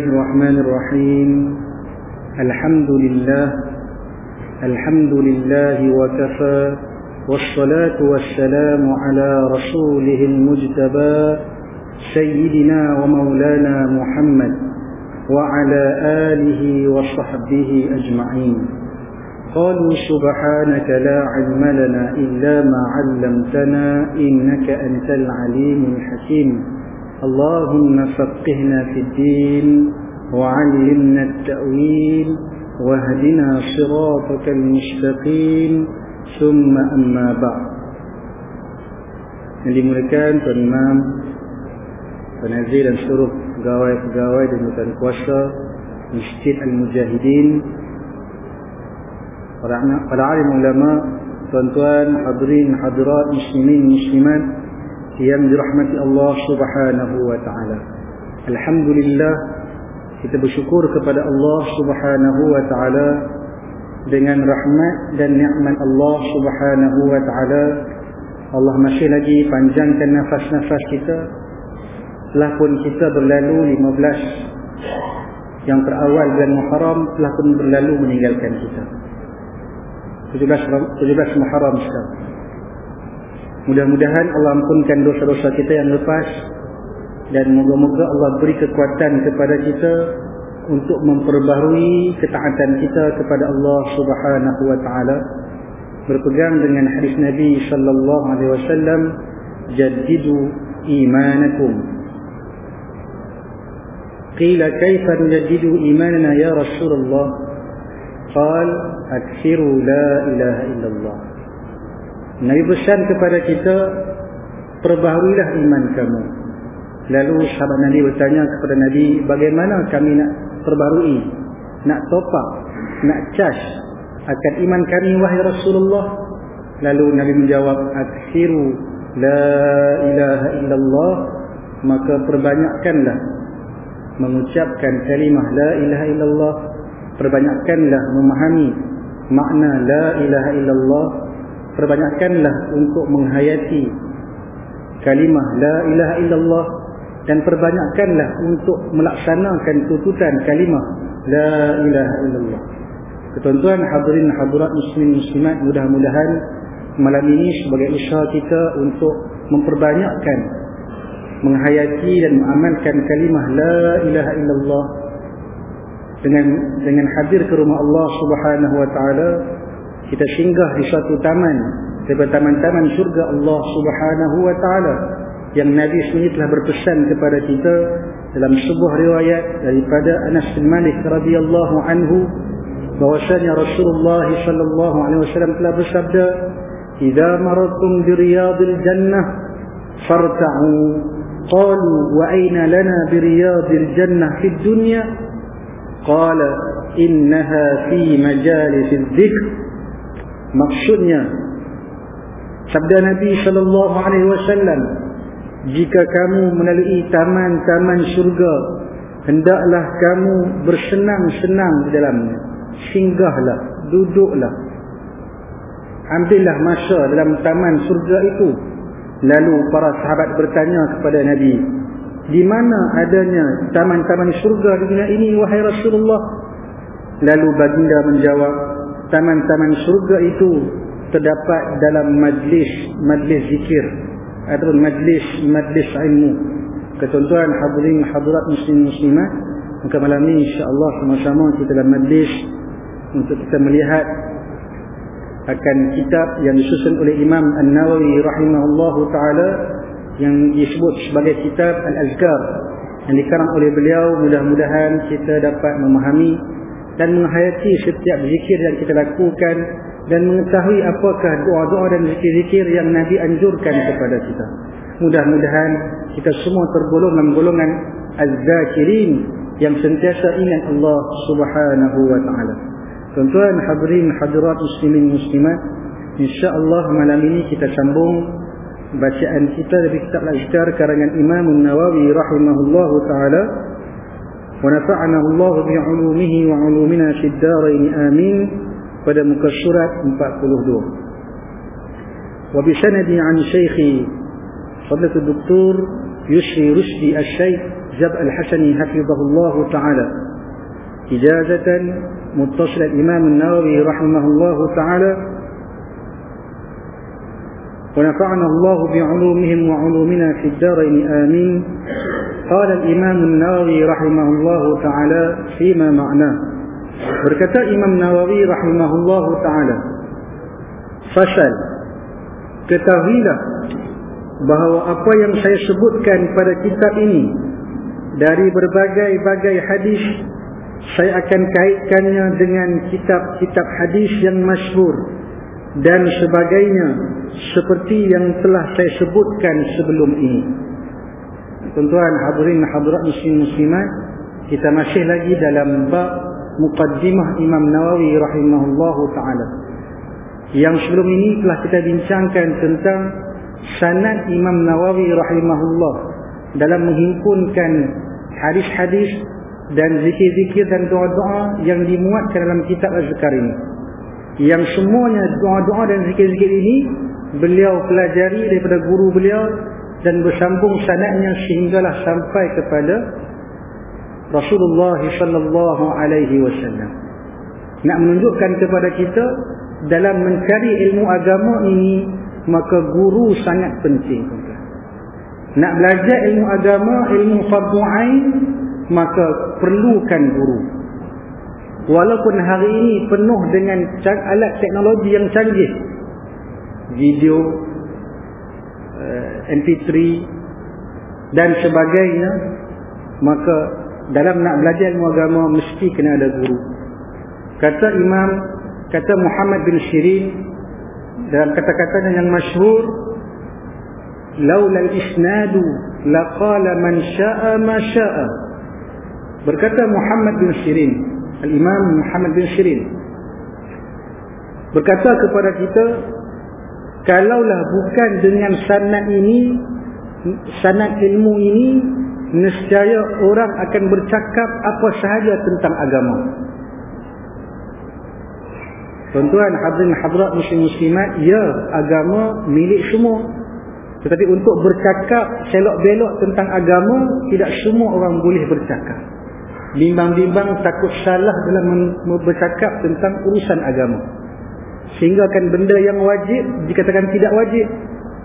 الله الرحمن الرحيم. الحمد لله الحمد لله وكفى والصلاة والسلام على رسوله المجتبى سيدنا ومولانا محمد وعلى آله وصحبه أجمعين. قالوا سبحانك لا علم لنا إلا ما علمتنا إنك أنت العليم الحكيم. اللهم فقهنا في الدين وعلمنا التأويل واهدنا صراطك المستقيم ثم أما بعد yang dimuliakan Tuan Imam Tuan Azir dan seluruh pegawai-pegawai dan tuan kuasa Masjid Al-Mujahidin para, para alim ulama tuan-tuan hadirin hadirat muslimin muslimat yang dirahmati Allah Subhanahu wa taala. Alhamdulillah kita bersyukur kepada Allah Subhanahu wa taala dengan rahmat dan nikmat Allah Subhanahu wa taala. Allah masih lagi panjangkan nafas-nafas kita. Telah pun kita berlalu 15 yang terawal bulan Muharram telah pun berlalu meninggalkan kita. 17 17 Muharram sekarang. Mudah-mudahan Allah ampunkan dosa-dosa kita yang lepas. Dan moga-moga Allah beri kekuatan kepada kita untuk memperbaharui ketaatan kita kepada Allah Subhanahu wa taala. Berpegang dengan hadis Nabi sallallahu alaihi wasallam jaddidu imanakum. Qila kaifa nujaddidu imanana ya Rasulullah? Qal aksiru la ilaha illallah Nabi pesan kepada kita perbaharuilah iman kamu. Lalu sahabat Nabi bertanya kepada Nabi bagaimana kami nak perbaharui, nak top up, nak charge akan iman kami wahai Rasulullah. Lalu Nabi menjawab aksiru la ilaha illallah maka perbanyakkanlah mengucapkan kalimah la ilaha illallah perbanyakkanlah memahami makna la ilaha illallah perbanyakkanlah untuk menghayati kalimah la ilaha illallah dan perbanyakkanlah untuk melaksanakan tuntutan kalimah la ilaha illallah. Ketuan-tuan hadirin hadirat muslimin muslimat mudah-mudahan malam ini sebagai usaha kita untuk memperbanyakkan menghayati dan mengamalkan kalimah la ilaha illallah dengan dengan hadir ke rumah Allah Subhanahu wa taala kita singgah di suatu taman daripada taman-taman syurga Allah Subhanahu wa taala yang Nabi sendiri telah berpesan kepada kita dalam sebuah riwayat daripada Anas bin Malik radhiyallahu anhu bahwasanya Rasulullah sallallahu alaihi wasallam telah bersabda "Idza maradtum bi riyadil jannah farta'u" qalu wa aina lana bi riyadil jannah fid dunya? Qala innaha fi majalisil dhikr Maksudnya sabda Nabi sallallahu alaihi wasallam jika kamu melalui taman-taman syurga hendaklah kamu bersenang-senang di dalamnya. Singgahlah duduklah. Ambillah masa dalam taman surga itu. Lalu para sahabat bertanya kepada Nabi di mana adanya taman-taman surga di dunia ini wahai Rasulullah? Lalu baginda menjawab taman-taman surga itu terdapat dalam majlis majlis zikir. Ataupun majlis majlis ilmu. Ketentuan hadirin hadirat muslim muslimat maka malam ini insyaallah sama-sama kita dalam majlis untuk kita melihat akan kitab yang disusun oleh Imam An-Nawawi rahimahullahu taala yang disebut sebagai kitab Al-Azkar. Yang dikarang oleh beliau mudah-mudahan kita dapat memahami dan menghayati setiap zikir yang kita lakukan dan mengetahui apakah doa-doa dan zikir-zikir yang Nabi anjurkan kepada kita. Mudah-mudahan kita semua tergolong dalam golongan az-zakirin yang sentiasa ingat Allah Subhanahu wa taala. Tuan-tuan hadirin hadirat muslimin muslimat, insya-Allah malam ini kita sambung bacaan kita dari kitab Al-Azkar karangan Imam An-Nawawi rahimahullahu taala. Allah bi 'ulumihi wa 'ulumina fid dharain amin. Pada muka surat 42. Wa bi sanadi 'an Syekh فضلة الدكتور يشري رشدي الشيخ جب الحسني حفظه الله تعالى إجازة متصل الإمام النووي رحمه الله تعالى ونفعنا الله بعلومهم وعلومنا في الدارين آمين Qala Imam Nawawi rahimahullahu taala fi ma ma'na. Berkata Imam Nawawi rahimahullahu taala. Fasal. Ketahuilah bahawa apa yang saya sebutkan pada kitab ini dari berbagai-bagai hadis saya akan kaitkannya dengan kitab-kitab hadis yang masyhur dan sebagainya seperti yang telah saya sebutkan sebelum ini. Tuan-tuan hadirin hadirat muslim muslimat, kita masih lagi dalam bab muqaddimah Imam Nawawi rahimahullahu taala. Yang sebelum ini telah kita bincangkan tentang sanad Imam Nawawi rahimahullah dalam menghimpunkan hadis-hadis dan zikir-zikir dan doa-doa yang dimuatkan dalam kitab Az-Zikar ini. Yang semuanya doa-doa dan zikir-zikir ini beliau pelajari daripada guru beliau dan bersambung sanadnya sehinggalah sampai kepada Rasulullah sallallahu alaihi wasallam. Nak menunjukkan kepada kita dalam mencari ilmu agama ini maka guru sangat penting nak belajar ilmu agama ilmu fardu ain maka perlukan guru. Walaupun hari ini penuh dengan alat teknologi yang canggih. Video mp3 dan sebagainya maka dalam nak belajar ilmu agama mesti kena ada guru. Kata imam kata Muhammad bin Shirin dalam kata-katanya yang masyhur laula al-isnadu laqala man syaa ma syaa. Berkata Muhammad bin Sirin al-Imam Muhammad bin Sirin berkata kepada kita kalaulah bukan dengan sanad ini sanad ilmu ini nescaya orang akan bercakap apa sahaja tentang agama Tuan-tuan hadirin hadirat muslim muslimat, ya agama milik semua. Tetapi untuk bercakap selok-belok tentang agama, tidak semua orang boleh bercakap. Bimbang-bimbang takut salah dalam bercakap tentang urusan agama. Sehingga kan benda yang wajib dikatakan tidak wajib.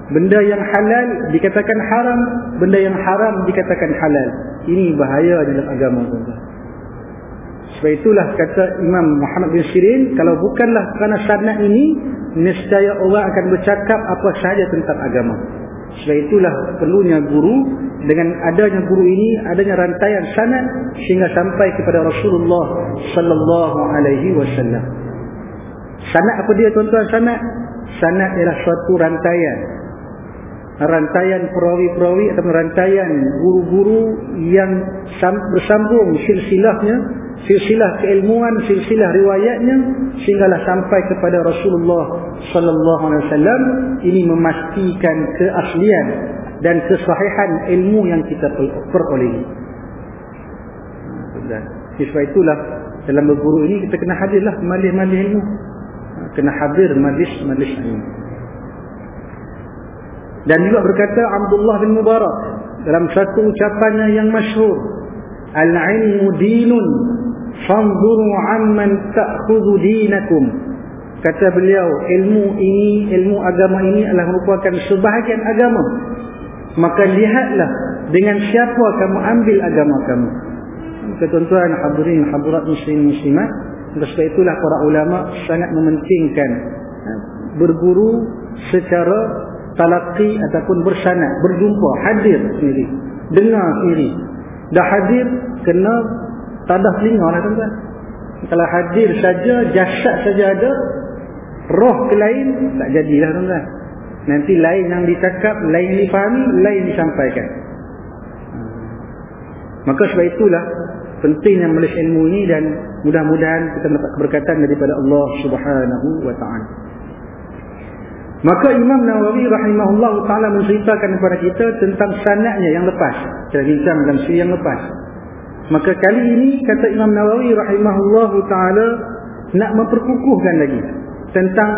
Benda yang halal dikatakan haram. Benda yang haram dikatakan halal. Ini bahaya dalam agama. Sebab itulah kata Imam Muhammad bin Sirin, kalau bukanlah kerana sanad ini, nescaya orang akan bercakap apa sahaja tentang agama. Sebab itulah perlunya guru, dengan adanya guru ini, adanya rantaian sanad sehingga sampai kepada Rasulullah sallallahu alaihi wasallam. Sanad apa dia tuan-tuan sanad? Sanad ialah suatu rantaian. Rantaian perawi-perawi atau rantaian guru-guru yang bersambung silsilahnya silsilah keilmuan, silsilah riwayatnya sehinggalah sampai kepada Rasulullah sallallahu alaihi wasallam ini memastikan keaslian dan kesahihan ilmu yang kita perolehi. Dan sebab itulah dalam berguru ini kita kena hadirlah malih-malih ilmu. Kena hadir majlis-majlis ilmu. Dan juga berkata Abdullah bin Mubarak dalam satu ucapannya yang masyhur, Al-ilmu dinun fanzuru amman ta'khudhu dinakum. Kata beliau ilmu ini ilmu agama ini adalah merupakan sebahagian agama. Maka lihatlah dengan siapa kamu ambil agama kamu. Ketentuan hadirin hadirat muslim muslimat sebab itulah para ulama sangat mementingkan ha, berguru secara talaqi ataupun bersanad berjumpa hadir sendiri dengar sendiri. Dah hadir kena tadah telinga lah tuan-tuan. Kalau hadir saja jasad saja ada roh ke lain tak jadilah tuan-tuan. Nanti lain yang dicakap lain difahami lain disampaikan. Maka sebab itulah pentingnya menulis ilmu ini dan mudah-mudahan kita mendapat keberkatan daripada Allah Subhanahu wa taala. Maka Imam Nawawi rahimahullah taala menceritakan kepada kita tentang sanadnya yang lepas. Kita bincang dalam siri yang lepas. Maka kali ini kata Imam Nawawi rahimahullah taala nak memperkukuhkan lagi tentang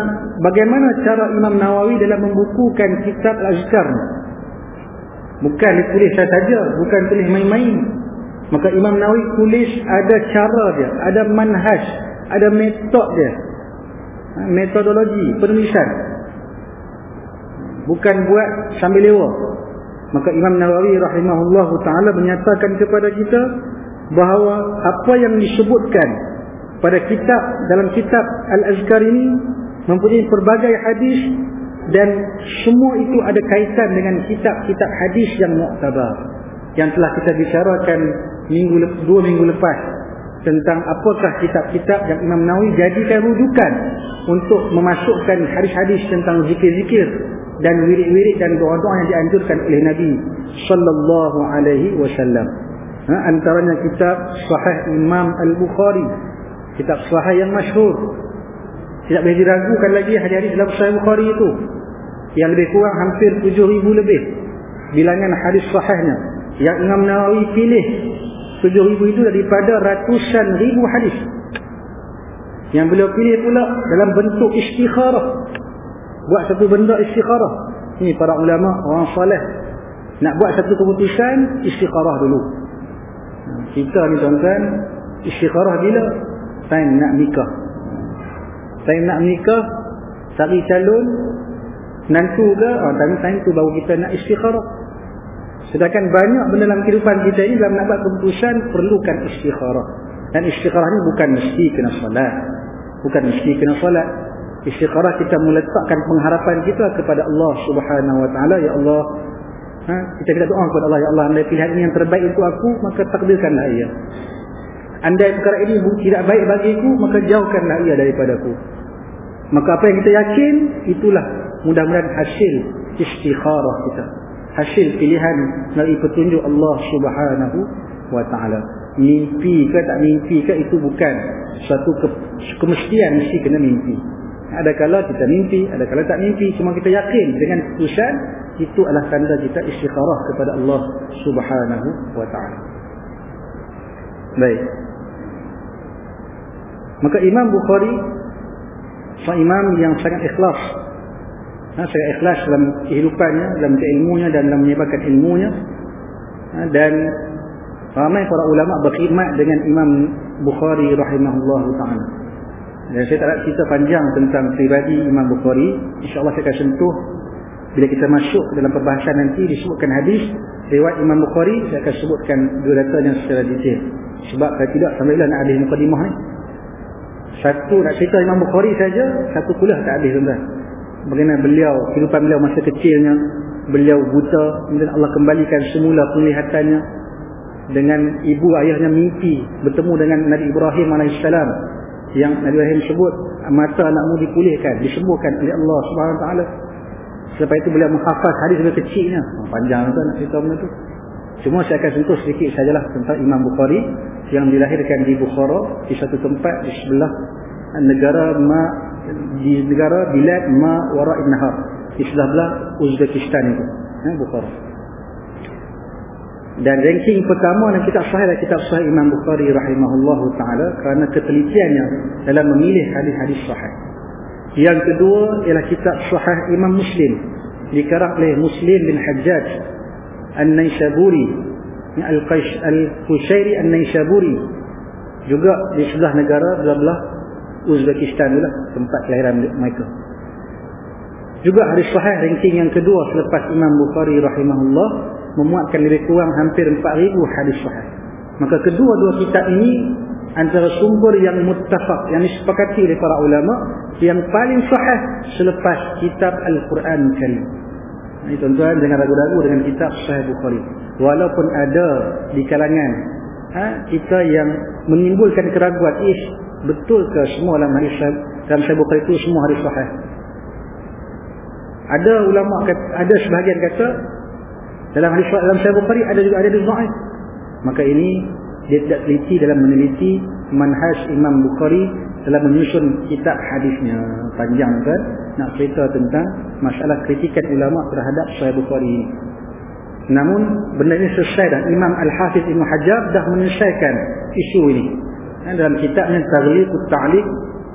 bagaimana cara Imam Nawawi dalam membukukan kitab Al-Azkar. Bukan ditulis saja, bukan tulis main-main, Maka Imam Nawawi tulis ada cara dia, ada manhaj, ada metod dia. Ha, metodologi penulisan. Bukan buat sambil lewa. Maka Imam Nawawi rahimahullahu taala menyatakan kepada kita bahawa apa yang disebutkan pada kitab dalam kitab Al-Azkar ini mempunyai pelbagai hadis dan semua itu ada kaitan dengan kitab-kitab hadis yang muktabar yang telah kita bicarakan minggu dua minggu lepas tentang apakah kitab-kitab yang Imam Nawawi jadikan rujukan untuk memasukkan hadis-hadis tentang zikir-zikir dan wirid-wirid dan doa-doa yang dianjurkan oleh Nabi sallallahu alaihi wasallam. Ha, antaranya kitab Sahih Imam Al-Bukhari. Kitab sahih yang masyhur. Tidak boleh diragukan lagi hadis-hadis dalam Sahih Bukhari itu. Yang lebih kurang hampir 7000 lebih bilangan hadis sahihnya yang Imam Nawawi pilih tujuh ribu itu daripada ratusan ribu hadis. Yang beliau pilih pula dalam bentuk istikharah. Buat satu benda istikharah. Ini para ulama orang salih. Nak buat satu keputusan istikharah dulu. Kita ni tuan-tuan istikharah bila? Time nak nikah. Time nak nikah cari calon nantu ke? Oh, time, time tu baru kita nak istikharah Sedangkan banyak benda dalam kehidupan kita ini dalam nak buat keputusan perlukan istikharah. Dan istikharah ini bukan mesti kena solat. Bukan mesti kena solat. Istikharah kita meletakkan pengharapan kita kepada Allah Subhanahu Wa Taala ya Allah. Ha? kita kita doa kepada Allah ya Allah andai pilihan ini yang terbaik untuk aku maka takdirkanlah ia. Andai perkara ini tidak baik bagiku maka jauhkanlah ia daripadaku. Maka apa yang kita yakin itulah mudah-mudahan hasil istikharah kita hasil pilihan dari petunjuk Allah Subhanahu wa taala. Mimpi ke tak mimpi ke itu bukan suatu ke kemestian mesti kena mimpi. Ada kala kita mimpi, ada kala tak mimpi, cuma kita yakin dengan keputusan itu adalah tanda kita istikharah kepada Allah Subhanahu wa taala. Baik. Maka Imam Bukhari seorang imam yang sangat ikhlas ha, saya ikhlas dalam kehidupannya dalam keilmunya dan dalam menyebarkan ilmunya. Ha, dan ramai para ulama berkhidmat dengan Imam Bukhari rahimahullah taala. Dan saya tak nak cerita panjang tentang pribadi Imam Bukhari. insyaAllah saya akan sentuh. Bila kita masuk dalam perbahasan nanti disebutkan hadis lewat Imam Bukhari saya akan sebutkan dua datanya secara detail. Sebab kalau tidak sampai lah nak habis mukadimah ni. Satu nak cerita Imam Bukhari saja satu kuliah tak habis tuan-tuan bagaimana beliau kehidupan beliau masa kecilnya beliau buta kemudian Allah kembalikan semula penglihatannya dengan ibu ayahnya mimpi bertemu dengan Nabi Ibrahim AS yang Nabi Ibrahim sebut mata anakmu dipulihkan disembuhkan oleh Allah SWT selepas itu beliau menghafaz hadis dari kecilnya. Oh, panjang tu nak cerita benda tu. Cuma saya akan sentuh sedikit sajalah tentang Imam Bukhari yang dilahirkan di Bukhara di satu tempat di sebelah negara Ma di negara Bilad Ma Wara'in Nahar di sebelah Uzbekistan itu. Eh, Bukhara dan ranking pertama dan kitab sahih adalah kitab sahih Imam Bukhari rahimahullah ta'ala kerana ketelitiannya dalam memilih hadis-hadis sahih. Yang kedua ialah kitab sahih Imam Muslim dikarang oleh Muslim bin Hajjaj An-Naisaburi Al-Qushairi An-Naisaburi juga di sebelah negara belah-belah Uzbekistan itulah tempat kelahiran mereka. Juga hadis sahih ranking yang kedua selepas Imam Bukhari rahimahullah memuatkan lebih kurang hampir 4000 hadis sahih. Maka kedua-dua kitab ini antara sumber yang muttafaq yang disepakati oleh para ulama yang paling sahih selepas kitab Al-Quran Karim. Ini tuan-tuan jangan ragu-ragu dengan kitab Sahih Bukhari. Walaupun ada di kalangan ha, kita yang menimbulkan keraguan, ish betul ke semua dalam hadis dalam Sahih Bukhari itu semua hadis sahih? Ada ulama kata, ada sebahagian kata dalam hadis dalam Sahih Bukhari ada juga ada dhaif. Maka ini dia tidak teliti dalam meneliti manhaj Imam Bukhari dalam menyusun kitab hadisnya. Panjang kan nak cerita tentang masalah kritikan ulama terhadap Sahih Bukhari. Namun benda ini selesai dan Imam Al-Hafiz Ibn Hajar dah menyelesaikan isu ini dalam kitabnya Taghliqut Ta'liq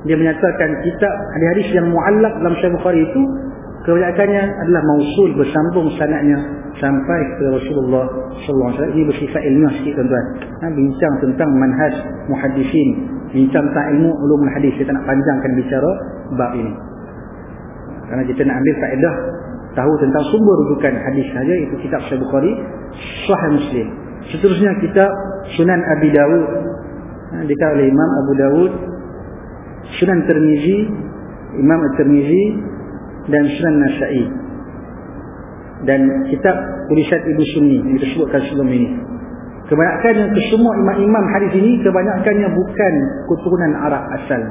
dia menyatakan kitab hadis-hadis yang muallak dalam Sahih Bukhari itu kebanyakannya adalah mausul bersambung sanadnya sampai ke Rasulullah sallallahu alaihi wasallam. Ini bersifat ilmiah sikit tuan-tuan. Ha, bincang tentang manhaj muhaddisin bincang tentang ilmu ulumul hadis. Kita nak panjangkan bicara bab ini. Kerana kita nak ambil faedah tahu tentang sumber rujukan hadis saja itu kitab Sahih Bukhari Sahih Muslim. Seterusnya kitab Sunan Abi Dawud dikatakan oleh Imam Abu Dawud Sunan Tirmizi Imam At-Tirmizi dan Sunan Nasai. Dan kitab tulisan Ibu Sunni yang kita sebutkan sebelum ini. Kebanyakannya kesemua imam-imam hadis ini kebanyakannya bukan keturunan Arab asal.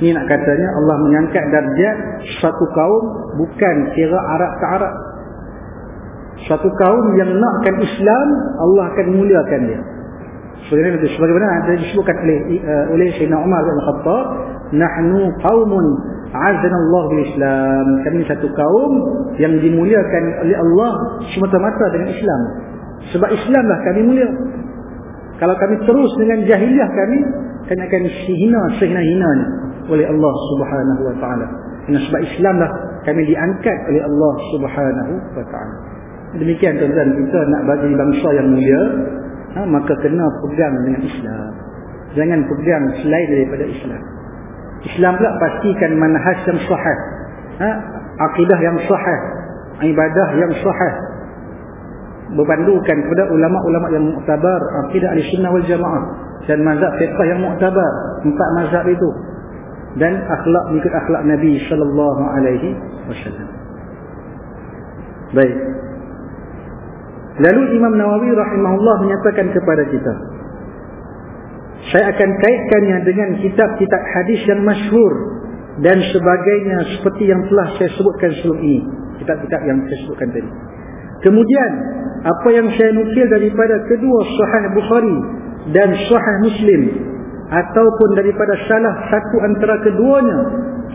Ini nak katanya Allah mengangkat darjat satu kaum bukan kira Arab ke Arab. Satu kaum yang nakkan Islam Allah akan muliakan dia Sebenarnya sebagaimana ada disebutkan oleh uh, oleh Sayyidina Umar bin Khattab, "Nahnu qaumun azana Allah bil Islam." Kami satu kaum yang dimuliakan oleh Allah semata-mata dengan Islam. Sebab Islamlah kami mulia. Kalau kami terus dengan jahiliah kami, kami akan dihina sehina-hinanya oleh Allah Subhanahu wa taala. Sebab Islamlah kami diangkat oleh Allah Subhanahu wa taala. Demikian tuan-tuan kita nak bagi bangsa yang mulia ha, maka kena pegang dengan Islam. Jangan pegang selain daripada Islam. Islam pula pastikan manhaj yang sahih. Ha, akidah yang sahih. Ibadah yang sahih. Berpandukan kepada ulama-ulama yang muktabar akidah ahli sunnah wal jamaah dan mazhab fiqah yang muktabar empat mazhab itu. Dan akhlak mengikut akhlak Nabi sallallahu alaihi wasallam. Baik Lalu Imam Nawawi rahimahullah menyatakan kepada kita. Saya akan kaitkannya dengan kitab-kitab hadis yang masyhur dan sebagainya seperti yang telah saya sebutkan sebelum ini. Kitab-kitab yang saya sebutkan tadi. Kemudian, apa yang saya nukil daripada kedua sahih Bukhari dan sahih Muslim ataupun daripada salah satu antara keduanya,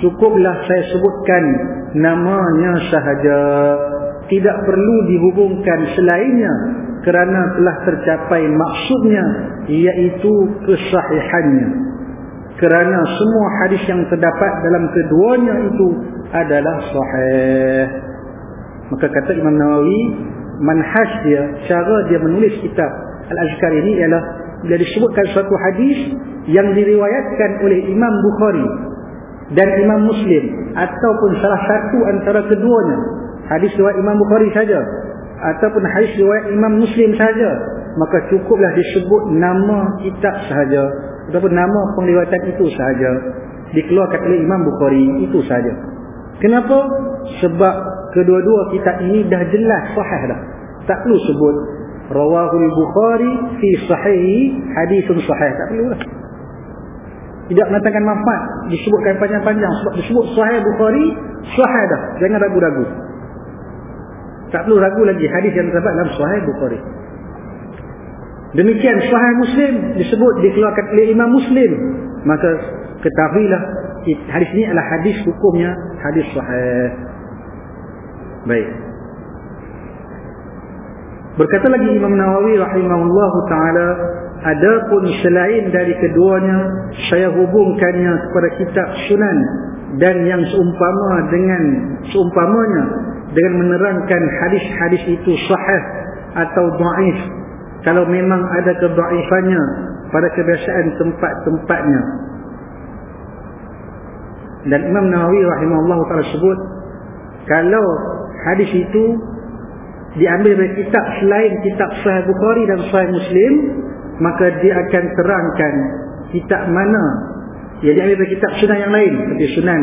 cukuplah saya sebutkan namanya sahaja tidak perlu dihubungkan selainnya kerana telah tercapai maksudnya iaitu kesahihannya. Kerana semua hadis yang terdapat dalam keduanya itu adalah sahih. Maka kata Imam Nawawi manhaj dia cara dia menulis kitab Al-Azkar ini ialah bila disebutkan suatu hadis yang diriwayatkan oleh Imam Bukhari dan Imam Muslim ataupun salah satu antara keduanya hadis riwayat Imam Bukhari saja ataupun hadis riwayat Imam Muslim saja maka cukuplah disebut nama kitab sahaja ataupun nama pengliwatan itu sahaja dikeluarkan oleh Imam Bukhari itu sahaja. Kenapa? sebab kedua-dua kitab ini dah jelas sahih dah. Tak perlu sebut. Rawahul Bukhari fi sahih hadisun sahih. Tak perlu lah. Tidak mengatakan manfaat disebutkan panjang-panjang. Sebab disebut sahih Bukhari sahih dah. Jangan ragu-ragu tak perlu ragu lagi hadis yang terdapat dalam Sahih Bukhari. Demikian Sahih Muslim disebut dikeluarkan oleh Imam Muslim. Maka ketahuilah hadis ini adalah hadis hukumnya hadis sahih. Baik. Berkata lagi Imam Nawawi rahimahullahu taala, adapun selain dari keduanya saya hubungkannya kepada kitab Sunan dan yang seumpama dengan seumpamanya dengan menerangkan hadis-hadis itu sahih atau dhaif kalau memang ada kedhaifannya pada kebiasaan tempat-tempatnya. Dan Imam Nawawi rahimahullah taala sebut kalau hadis itu diambil dari kitab selain kitab Sahih Bukhari dan Sahih Muslim maka dia akan terangkan kitab mana yang diambil dari kitab sunan yang lain. Seperti sunan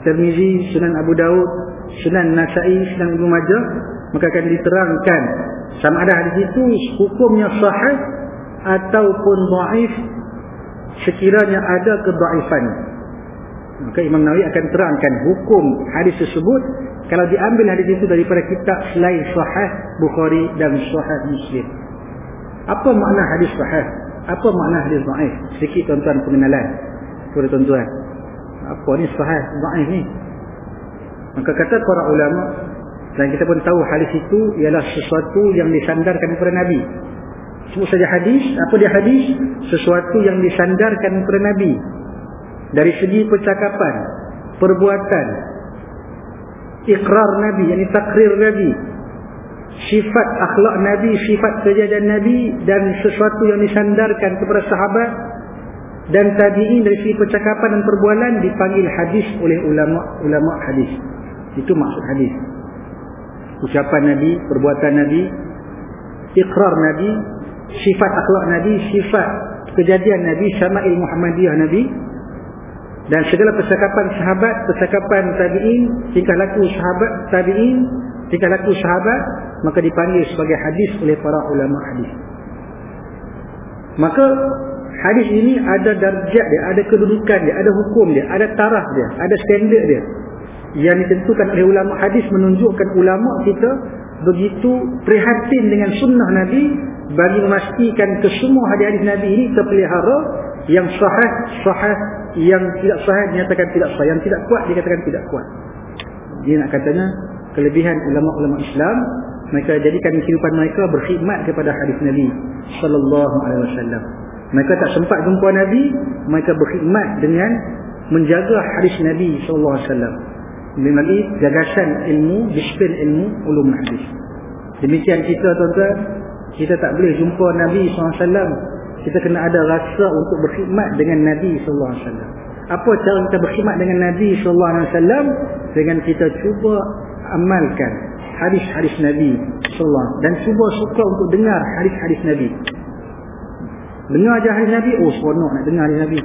Tirmizi, Sunan Abu Daud, Sunan Nasai, Sunan Ibnu Majah, maka akan diterangkan. Sama ada hadis itu hukumnya sahih ataupun dhaif sekiranya ada kedaifan. Maka Imam Nawawi akan terangkan hukum hadis tersebut. Kalau diambil hadis itu daripada kitab selain sahih Bukhari dan sahih Muslim. Apa makna hadis sahih? Apa makna hadis dhaif? Sedikit tuan-tuan pengenalan. Kepada tuan-tuan. Apa ni sahih dhaif ni maka kata para ulama dan kita pun tahu hadis itu ialah sesuatu yang disandarkan kepada Nabi. Sebut saja hadis apa dia hadis? Sesuatu yang disandarkan kepada Nabi. Dari segi percakapan perbuatan ikrar Nabi yang takrir Nabi sifat akhlak Nabi sifat kejadian Nabi dan sesuatu yang disandarkan kepada sahabat dan tabi'in dari segi percakapan dan perbualan dipanggil hadis oleh ulama-ulama hadis itu maksud hadis. Ucapan Nabi perbuatan Nabi ikrar Nabi sifat akhlak Nabi sifat kejadian Nabi syama'il Muhammadiyah Nabi. Dan segala percakapan sahabat percakapan tabi'in tingkah laku sahabat tabi'in tingkah laku sahabat maka dipanggil sebagai hadis oleh para ulama hadis. Maka hadis ini ada darjat dia ada kedudukan dia ada hukum dia ada taraf dia ada standard dia yang ditentukan oleh ulama hadis menunjukkan ulama kita begitu prihatin dengan sunnah Nabi bagi memastikan kesemua hadis-hadis Nabi ini terpelihara yang sahih sahih yang tidak sahih dinyatakan tidak sahih yang tidak kuat dikatakan tidak kuat. Dia nak katanya kelebihan ulama-ulama Islam mereka jadikan kehidupan mereka berkhidmat kepada hadis Nabi sallallahu alaihi wasallam. Mereka tak sempat jumpa Nabi mereka berkhidmat dengan menjaga hadis Nabi sallallahu alaihi wasallam melalui gagasan ilmu disiplin ilmu ulum hadis. Demikian kita tuan-tuan. Kita tak boleh jumpa Nabi SAW kita kena ada rasa untuk berkhidmat dengan Nabi SAW apa cara kita berkhidmat dengan Nabi SAW dengan kita cuba amalkan hadis-hadis Nabi SAW dan cuba suka untuk dengar hadis-hadis Nabi. Dengar aja hadis Nabi oh seronok nak dengar hadis Nabi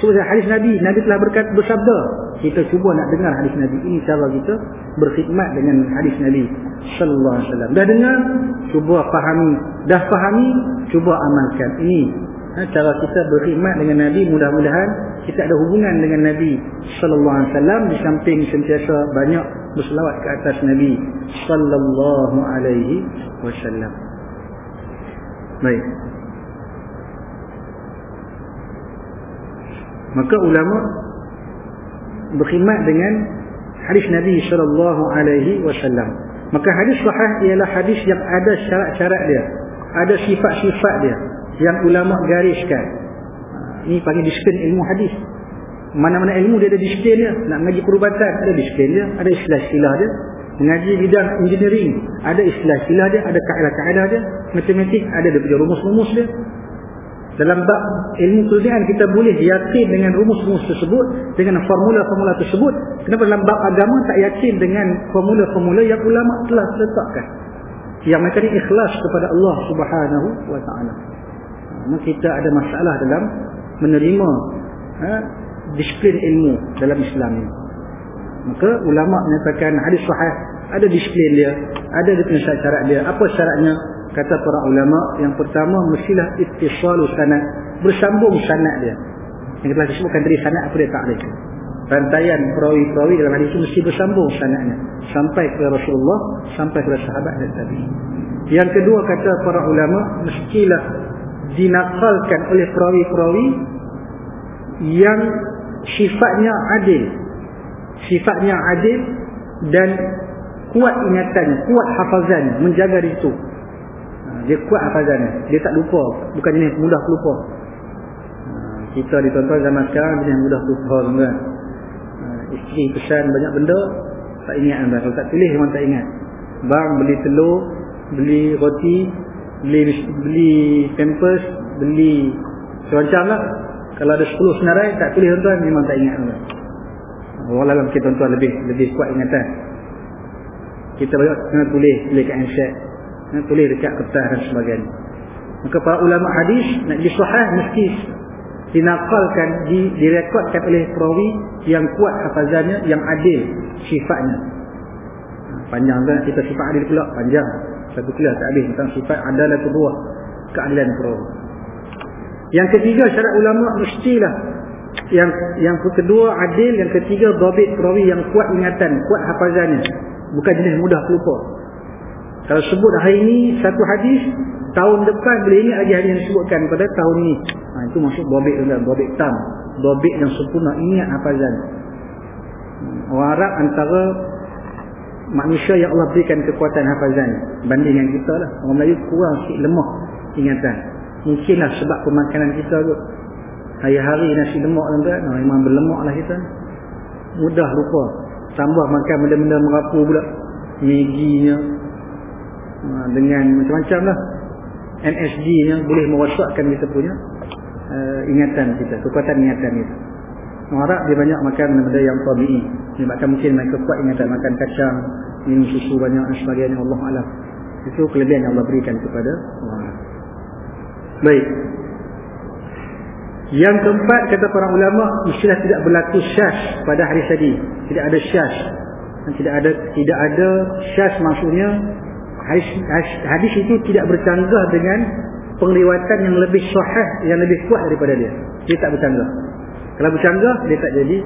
sebab hadis Nabi, Nabi telah berkata bersabda. Kita cuba nak dengar hadis Nabi. Ini cara kita berkhidmat dengan hadis Nabi sallallahu alaihi wasallam. Dah dengar, cuba fahami. Dah fahami, cuba amalkan. Ini ha, cara kita berkhidmat dengan Nabi. Mudah-mudahan kita ada hubungan dengan Nabi sallallahu alaihi wasallam di samping sentiasa banyak berselawat ke atas Nabi sallallahu alaihi wasallam. Baik. Maka ulama berkhidmat dengan hadis Nabi sallallahu alaihi wasallam. Maka hadis sahih ialah hadis yang ada syarat-syarat dia. Ada sifat-sifat dia yang ulama gariskan. Ini panggil disiplin ilmu hadis. Mana-mana ilmu dia ada disiplin dia. Nak mengaji perubatan ada disiplin dia. Ada istilah-istilah dia. Mengaji bidang engineering ada istilah-istilah dia. Ada kaedah-kaedah dia. Matematik ada dia punya rumus-rumus dia dalam bab ilmu kelunian kita boleh yakin dengan rumus-rumus tersebut dengan formula-formula tersebut. Kenapa dalam bab agama tak yakin dengan formula-formula yang ulama telah letakkan? Yang mereka ini ikhlas kepada Allah subhanahu wa ta'ala. Kita ada masalah dalam menerima ha, disiplin ilmu dalam Islam ini maka ulama menyatakan hadis sahih ada disiplin dia ada dia syarat dia. Apa syaratnya kata para ulama yang pertama mestilah ittisalu sanad. Bersambung sanad dia. Yang telah disebutkan tadi sanad apa dia takrif. Rantaian perawi-perawi dalam hadis itu mesti bersambung sanadnya. Sampai ke Rasulullah sampai ke sahabat dan tabi yang kedua kata para ulama mestilah dinakalkan oleh perawi-perawi yang sifatnya adil. Sifatnya adil dan kuat ingatannya kuat hafazannya menjaga itu dia kuat hafazannya dia tak lupa. Bukan jenis mudah lupa. Ha, kita di tuan zaman sekarang jenis mudah lupa kan isteri pesan banyak benda tak ingat kalau tak tulis memang tak ingat. Bang beli telur beli roti beli beli pampers beli macam lah. Kalau ada 10 senarai tak tulis tuan-tuan. Memang tak ingat anda Walau kita tuan-tuan lebih lebih kuat ingatan. Kita banyak kena tulis tulis kat handset ha, tulis dekat kertas dan sebagainya. Maka para ulama hadis nak disahih mesti dinakalkan di, direkodkan oleh perawi yang kuat hafazannya yang adil sifatnya. Ha, panjang kan kita sifat adil pula? Panjang. Satu kelas tak habis tentang sifat adalah kedua keadilan perawi. Yang ketiga syarat ulama mestilah yang yang kedua adil, yang ketiga dhabit perawi yang kuat ingatan, kuat hafazannya. Bukan jenis mudah terlupa. Kalau sebut hari ini satu hadis, tahun depan boleh ingat lagi hadis yang disebutkan pada tahun ini. Ha, itu maksud dhabit tu dhabit tam. Dhabit yang sempurna ingat hafazan. Orang Arab antara manusia yang Allah berikan kekuatan hafazan banding dengan kita lah. Orang Melayu kurang sikit lemah ingatan. Mungkinlah sebab pemakanan kita tu. Hari-hari nasi lemak tuan-tuan. Nah, memang berlemak lah kita. Mudah lupa. Tambah makan benda-benda merapu pula. Meginya. Nah, dengan macam-macam lah. NSG-nya boleh merosakkan kita punya uh, ingatan kita. Kekuatan ingatan kita. Orang dia banyak makan benda-benda yang tabi'i. Sebabkan mungkin mereka kuat ingatan makan kacang. Minum susu banyak dan sebagainya. Allah Alam. Itu kelebihan yang Allah berikan kepada orang. Baik. Yang keempat kata para ulama istilah tidak berlaku syas pada hari tadi. Tidak ada syas. Tidak ada tidak ada syas maksudnya hadis, hadis itu tidak bercanggah dengan pengliwatan yang lebih sahih yang lebih kuat daripada dia. Dia tak bercanggah. Kalau bercanggah dia tak jadi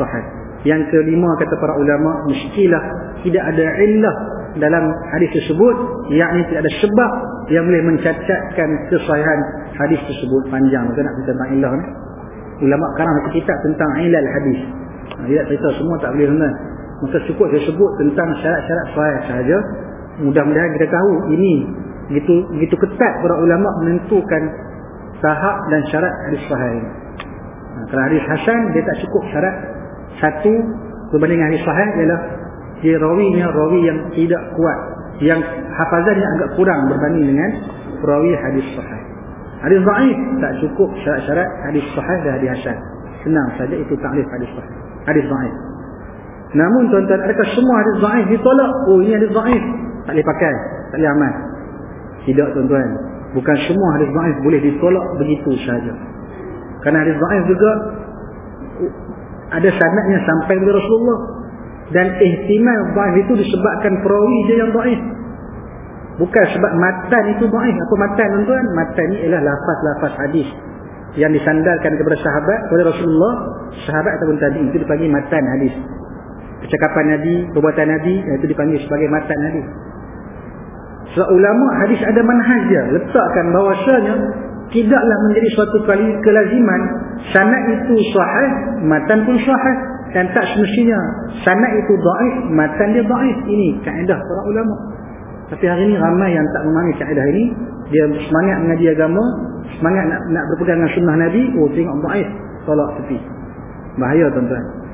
sahih. Yang kelima kata para ulama mestilah tidak ada illah dalam hadis tersebut yakni tidak ada sebab yang boleh mencacatkan kesahihan hadis tersebut panjang kita nak cerita tentang ilah ni ulama sekarang ada kitab tentang ilal hadis dia cerita semua tak boleh benar maka cukup saya sebut tentang syarat-syarat sahih sahaja mudah-mudahan kita tahu ini begitu begitu ketat para ulama menentukan tahap dan syarat hadis sahih ini. Kalau hadis hasan dia tak cukup syarat satu berbanding hadis sahih ialah dia rawinya rawi yang tidak kuat yang hafazannya agak kurang berbanding dengan rawi hadis sahih. Hadis dhaif tak cukup syarat-syarat hadis sahih dan hadis hasan. Senang saja itu takrif hadis sahih hadis dhaif. Namun tuan-tuan adakah semua hadis dhaif ditolak? Oh ini hadis dhaif tak boleh pakai. Tak boleh amal. Tidak tuan-tuan. Bukan semua hadis dhaif boleh ditolak begitu saja kerana hadis dhaif juga ada sanadnya sampai kepada Rasulullah. Dan ihtimal dhaif itu disebabkan perawi dia yang dhaif. Bukan sebab matan itu dhaif. Apa matan tuan-tuan? Matan ni ialah lafaz-lafaz hadis yang disandarkan kepada sahabat kepada Rasulullah sahabat ataupun tadi itu dipanggil matan hadis percakapan Nabi perbuatan Nabi itu dipanggil sebagai matan hadis sebab ulama hadis ada manhaj dia. Letakkan bahawasanya tidaklah menjadi suatu kali kelaziman sanad itu sahih matan pun sahih dan tak semestinya sanad itu dhaif matan dia dhaif. Ini kaedah para ulama. Tapi hari ini ramai yang tak memahami kaedah ini. Dia semangat mengaji agama semangat nak, nak berpegang dengan sunnah Nabi oh tengok dhaif tolak tepi. Bahaya tuan-tuan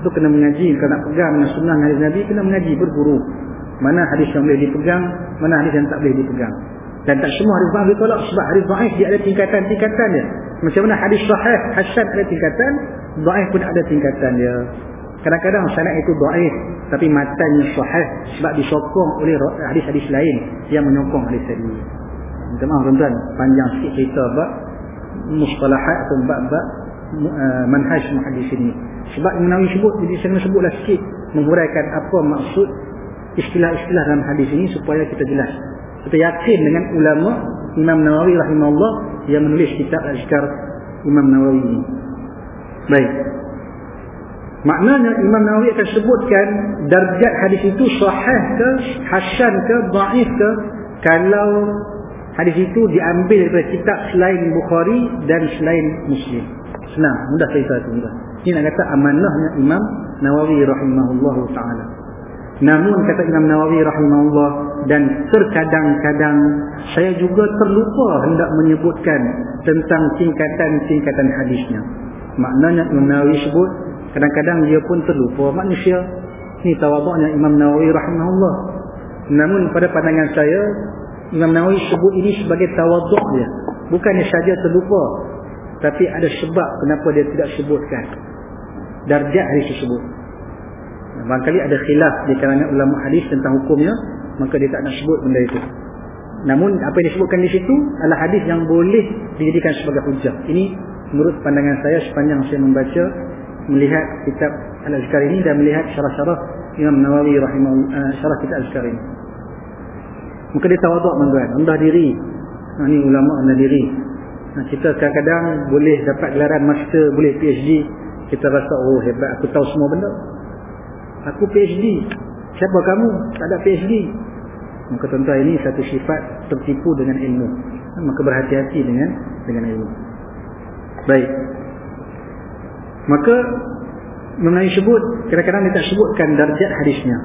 itu kena mengaji kalau nak pegang dengan sunnah Nabi kena mengaji berburu mana hadis yang boleh dipegang mana hadis yang tak boleh dipegang dan tak semua hadis dhaif ditolak sebab hadis dhaif dia ada tingkatan-tingkatan dia. Macam mana hadis sahih, hasan ada tingkatan, dhaif pun ada tingkatan dia. Kadang-kadang sanad itu dhaif tapi matanya sahih sebab disokong oleh hadis-hadis lain yang menyokong hadis tadi. Minta maaf tuan-tuan, panjang sikit cerita bab mustalahat atau bab-bab uh, manhaj muhaddis ini. Sebab Imam Nawawi sebut, jadi saya sebutlah sikit menghuraikan apa maksud istilah-istilah dalam hadis ini supaya kita jelas. Kita yakin dengan ulama Imam Nawawi rahimahullah yang menulis kitab Al-Azkar Imam Nawawi ini. Baik. Maknanya Imam Nawawi akan sebutkan darjat hadis itu sahih ke, hasan ke, dhaif ke kalau hadis itu diambil daripada kitab selain Bukhari dan selain Muslim. Senang, mudah cerita itu. Ini nak kata amanahnya Imam Nawawi rahimahullah taala. Namun kata Imam Nawawi rahimahullah dan terkadang-kadang saya juga terlupa hendak menyebutkan tentang tingkatan-tingkatan hadisnya. Maknanya Imam Nawawi sebut kadang-kadang dia pun terlupa manusia. Ini tawaduknya Imam Nawawi rahimahullah. Namun pada pandangan saya Imam Nawawi sebut ini sebagai tawaduk dia. Bukannya saja terlupa tapi ada sebab kenapa dia tidak sebutkan darjat hadis tersebut. Barangkali ada khilaf di kalangan ulama hadis tentang hukumnya, maka dia tak nak sebut benda itu. Namun apa yang disebutkan di situ adalah hadis yang boleh dijadikan sebagai hujah. Ini menurut pandangan saya sepanjang saya membaca melihat kitab Al-Azkar ini dan melihat syarah-syarah Imam Nawawi rahimahullah uh, syarah kitab Al-Azkar ini. Maka dia tawaduk tuan rendah diri. Ini ulama rendah diri. Kita kadang-kadang boleh dapat gelaran master, boleh PhD. Kita rasa, oh hebat, aku tahu semua benda. Aku PhD. Siapa kamu? Tak ada PhD. Maka tuan-tuan ini satu sifat tertipu dengan ilmu. Maka berhati-hati dengan dengan ilmu. Baik. Maka mengenai sebut, kadang-kadang dia tak sebutkan darjat hadisnya.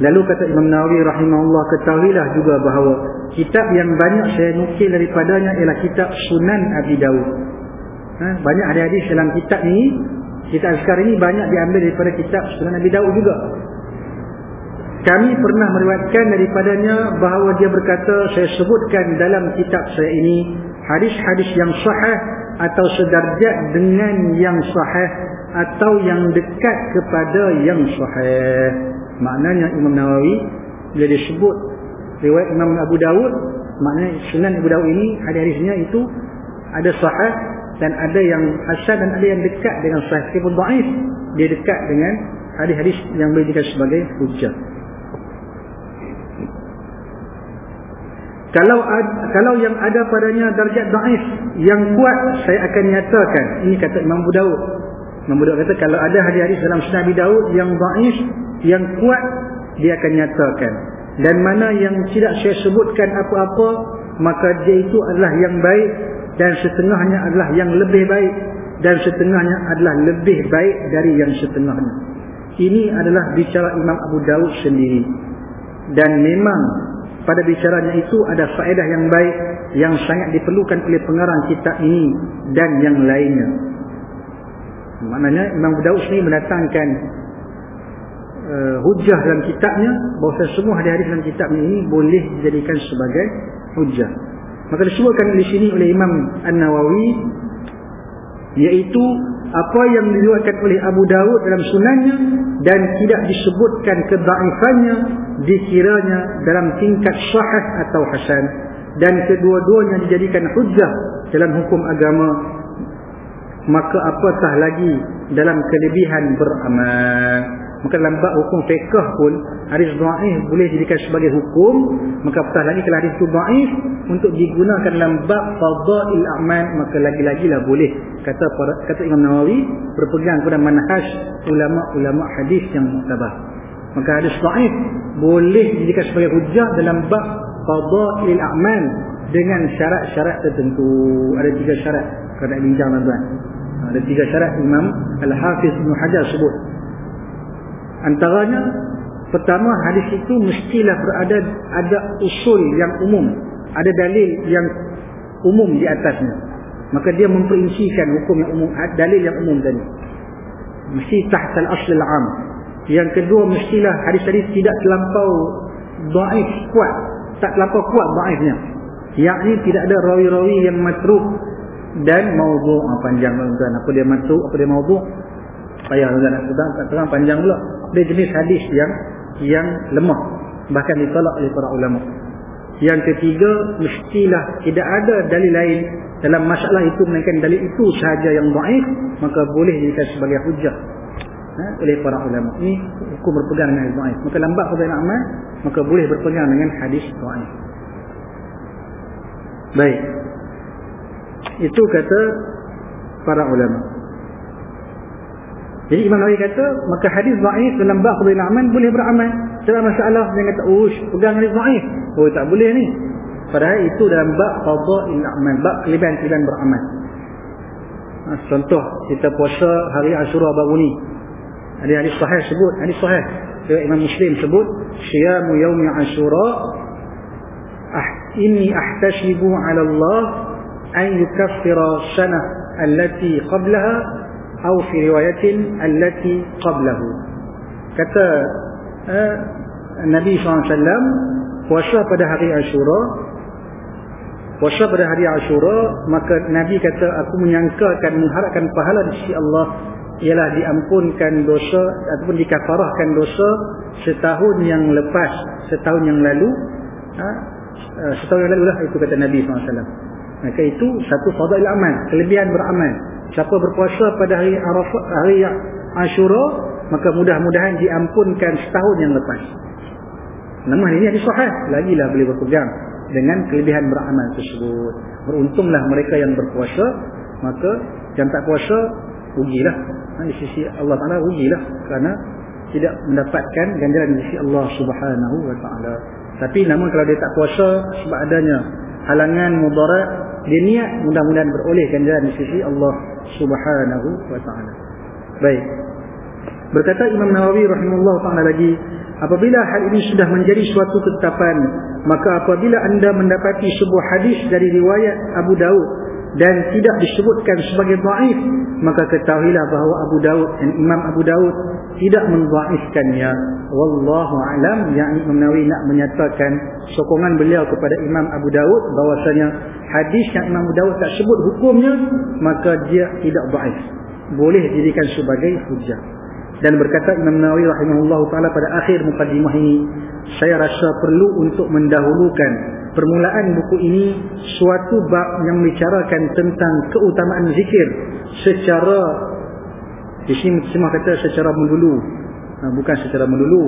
Lalu kata Imam Nawawi rahimahullah ketahuilah juga bahawa kitab yang banyak saya nukil daripadanya ialah kitab Sunan Abi Dawud. Ha? banyak hadis dalam kitab ini, kitab sekarang ini banyak diambil daripada kitab Sunan Abi Dawud juga. Kami pernah meriwayatkan daripadanya bahawa dia berkata saya sebutkan dalam kitab saya ini hadis-hadis yang sahih atau sedarjat dengan yang sahih atau yang dekat kepada yang sahih. Maknanya Imam Nawawi bila dia sebut riwayat Imam Abu Dawud, maknanya Sunan Abu Dawud ini hadis-hadisnya itu ada sahih dan ada yang hasan dan ada yang dekat dengan sahih. Meskipun dhaif, dia dekat dengan hadis-hadis yang boleh dikatakan sebagai hujjah. Kalau kalau yang ada padanya darjat dhaif yang kuat saya akan nyatakan. Ini kata Imam Abu Dawud. Dawud kata kalau ada hadis-hadis dalam Sunan Abi Dawud yang dhaif yang kuat dia akan nyatakan. Dan mana yang tidak saya sebutkan apa-apa maka dia itu adalah yang baik dan setengahnya adalah yang lebih baik dan setengahnya adalah lebih baik dari yang setengahnya. Ini adalah bicara Imam Abu Dawud sendiri. Dan memang pada bicaranya itu ada faedah yang baik yang sangat diperlukan oleh pengarang kitab ini dan yang lainnya. Maknanya Imam Daud ini mendatangkan uh, hujah dalam kitabnya bahawa semua hadis-hadis dalam kitabnya ini boleh dijadikan sebagai hujah. Maka disebutkan di sini oleh Imam An-Nawawi iaitu apa yang diriwayatkan oleh Abu Dawud dalam sunannya dan tidak disebutkan kedaifannya dikiranya dalam tingkat sahih atau hasan dan kedua-duanya dijadikan hujah dalam hukum agama maka apatah lagi dalam kelebihan beramal Maka dalam bab hukum fiqh pun hadis dhaif boleh dijadikan sebagai hukum, maka apatah lagi kalau hadis itu dhaif untuk digunakan dalam bab fadhail a'mal maka lagi-lagi lah boleh kata kata Imam Nawawi berpegang kepada manhaj ulama-ulama hadis yang muktabah. Maka hadis dhaif boleh dijadikan sebagai hujah dalam bab fadhail a'mal dengan syarat-syarat tertentu. Ada tiga syarat kena bincang tuan-tuan. Ada tiga syarat Imam Al-Hafiz Ibn Hajar sebut Antaranya pertama hadis itu mestilah berada ada usul yang umum, ada dalil yang umum di atasnya. Maka dia memperincikan hukum yang umum, dalil yang umum tadi. Mesti tahta al-asl al-am. Yang kedua mestilah hadis-hadis tidak terlampau dhaif kuat, tak terlampau kuat dhaifnya. Yakni tidak ada rawi-rawi yang matruk dan maudhu' ah, panjang tuan. Apa dia matruk apa dia maudhu' payah tuan. Nak tak terang panjang pula. Dia jenis hadis yang yang lemah. Bahkan ditolak oleh para ulama. Yang ketiga mestilah tidak ada dalil lain dalam masalah itu melainkan dalil itu sahaja yang dhaif maka boleh dijadikan sebagai hujah ha, oleh para ulama. Ini hukum berpegang dengan dhaif. Maka lambat fadhil amal maka boleh berpegang dengan hadis dhaif. Baik itu kata para ulama jadi Imam Nawawi kata, maka hadis dhaif dalam bab amal boleh beramal. Ada masalah dia kata, "Oh, pegang hadis dhaif." Oh, tak boleh ni. Padahal itu dalam bab fadhil amal, bab kelebihan-kelebihan beramal. Ha, contoh, kita puasa hari Ashura baru ni. Ada hadis sahih sebut, hadis sahih. So, Imam Muslim sebut, "Siyamu yaumi Ashura ah inni ahtasibu 'ala Allah an yukaffira sanah allati qablaha atau fi riwayatin allati qablahu kata eh, Nabi SAW puasa pada hari Ashura puasa pada hari Ashura maka Nabi kata aku menyangkakan mengharapkan pahala di sisi Allah ialah diampunkan dosa ataupun dikafarahkan dosa setahun yang lepas setahun yang lalu ha? Eh, setahun yang lalu lah itu kata Nabi SAW maka itu satu fadail amal kelebihan beramal siapa berpuasa pada hari Arafah hari Ashura maka mudah-mudahan diampunkan setahun yang lepas nama ini hadis sahih lagilah boleh berpegang dengan kelebihan beramal tersebut. Beruntunglah mereka yang berpuasa, maka yang tak puasa rugilah. Ha, di sisi Allah Taala rugilah kerana tidak mendapatkan ganjaran di sisi Allah Subhanahu wa taala. Tapi namun kalau dia tak puasa sebab adanya halangan mudarat, dia niat mudah-mudahan beroleh ganjaran di sisi Allah Subhanahu wa taala. Baik. Berkata Imam Nawawi rahimahullah taala lagi, apabila hal ini sudah menjadi suatu ketetapan, maka apabila anda mendapati sebuah hadis dari riwayat Abu Daud dan tidak disebutkan sebagai dhaif maka ketahuilah bahawa Abu Daud dan Imam Abu Daud tidak mendhaifkannya. Wallahu alam yang Imam Nawawi nak menyatakan sokongan beliau kepada Imam Abu Daud bahwasanya hadis yang Imam Abu Daud tak sebut hukumnya maka dia tidak dhaif. Boleh dijadikan sebagai hujah dan berkata Imam Nawawi rahimahullahu taala pada akhir mukadimah ini saya rasa perlu untuk mendahulukan permulaan buku ini suatu bab yang membicarakan tentang keutamaan zikir secara di sini semua kata secara melulu ha, bukan secara melulu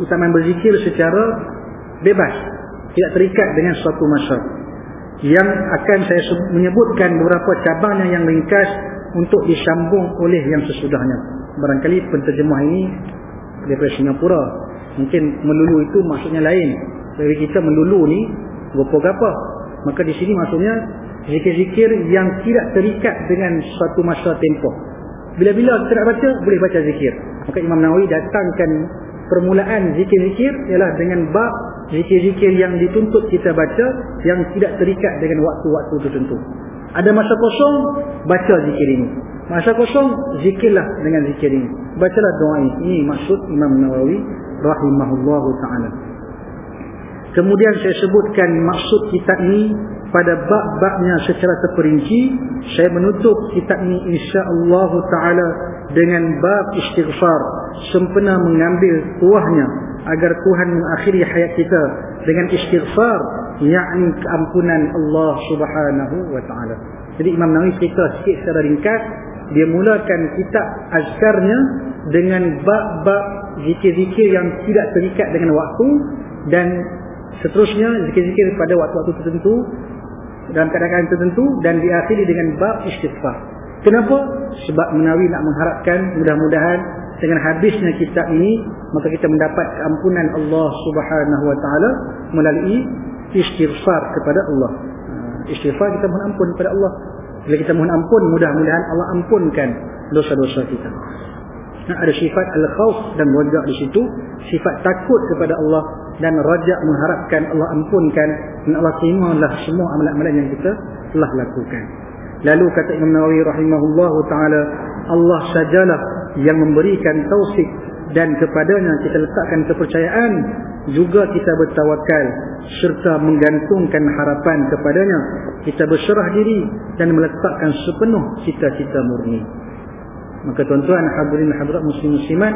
keutamaan berzikir secara bebas tidak terikat dengan suatu masa. Yang akan saya menyebutkan beberapa cabangnya yang ringkas untuk disambung oleh yang sesudahnya barangkali penterjemah ini daripada Singapura. Mungkin melulu itu maksudnya lain. Jadi kita melulu ni Gapa-gapa Maka di sini maksudnya Zikir-zikir yang tidak terikat dengan Suatu masa tempoh. Bila-bila kita nak baca Boleh baca zikir. Maka Imam Nawawi datangkan Permulaan zikir-zikir Ialah dengan bab Zikir-zikir yang dituntut kita baca Yang tidak terikat dengan waktu-waktu tertentu. Ada masa kosong Baca zikir ini Masa kosong Zikirlah dengan zikir ini Bacalah doa ini Ini maksud Imam Nawawi Rahimahullahu ta'ala Kemudian saya sebutkan maksud kitab ini pada bab-babnya secara terperinci. Saya menutup kitab ini insya-Allah taala dengan bab istighfar sempena mengambil tuahnya agar Tuhan mengakhiri hayat kita dengan istighfar yakni keampunan Allah Subhanahu wa taala. Jadi Imam Nawawi cerita sikit secara ringkas dia mulakan kitab azkarnya dengan bab-bab zikir-zikir yang tidak terikat dengan waktu dan Seterusnya zikir-zikir pada waktu-waktu tertentu dalam keadaan tertentu dan diakhiri dengan bab istighfar. Kenapa? Sebab menawi nak mengharapkan mudah-mudahan dengan habisnya kitab ini maka kita mendapat keampunan Allah Subhanahu wa taala melalui istighfar kepada Allah. Istighfar kita mohon ampun kepada Allah. Bila kita mohon ampun mudah-mudahan Allah ampunkan dosa-dosa kita. Nah, ada sifat al-khauf dan rajak di situ, sifat takut kepada Allah dan rajak mengharapkan Allah ampunkan dan Allah terimalah semua amalan-amalan yang kita telah lakukan. Lalu kata Imam Nawawi rahimahullahu taala, Allah sajalah yang memberikan taufik dan kepadanya kita letakkan kepercayaan juga kita bertawakal serta menggantungkan harapan kepadanya. Kita berserah diri dan meletakkan sepenuh cita-cita murni. Maka tuan-tuan hadirin hadirat muslim muslimat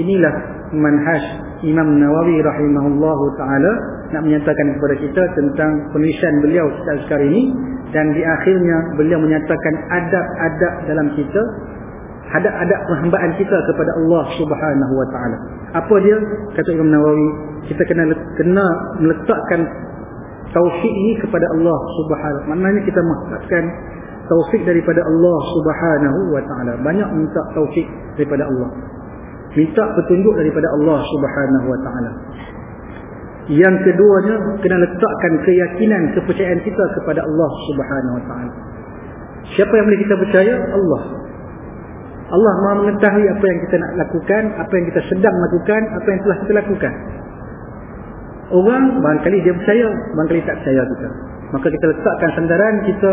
inilah manhaj Imam Nawawi rahimahullahu taala nak menyatakan kepada kita tentang penulisan beliau sekarang ini. Dan di akhirnya beliau menyatakan adab-adab dalam kita adab-adab penghambaan kita kepada Allah Subhanahu wa taala. Apa dia? Kata Imam Nawawi, kita kena kena meletakkan taufik ini kepada Allah Subhanahu. Maknanya kita mengharapkan taufik daripada Allah Subhanahu wa taala. Banyak minta taufik daripada Allah. Minta petunjuk daripada Allah Subhanahu wa taala. Yang keduanya kena letakkan keyakinan kepercayaan kita kepada Allah Subhanahu wa taala. Siapa yang boleh kita percaya? Allah. Allah Maha mengetahui apa yang kita nak lakukan, apa yang kita sedang lakukan, apa yang telah kita lakukan. Orang barangkali dia percaya, barangkali tak percaya kita. Maka kita letakkan sandaran kita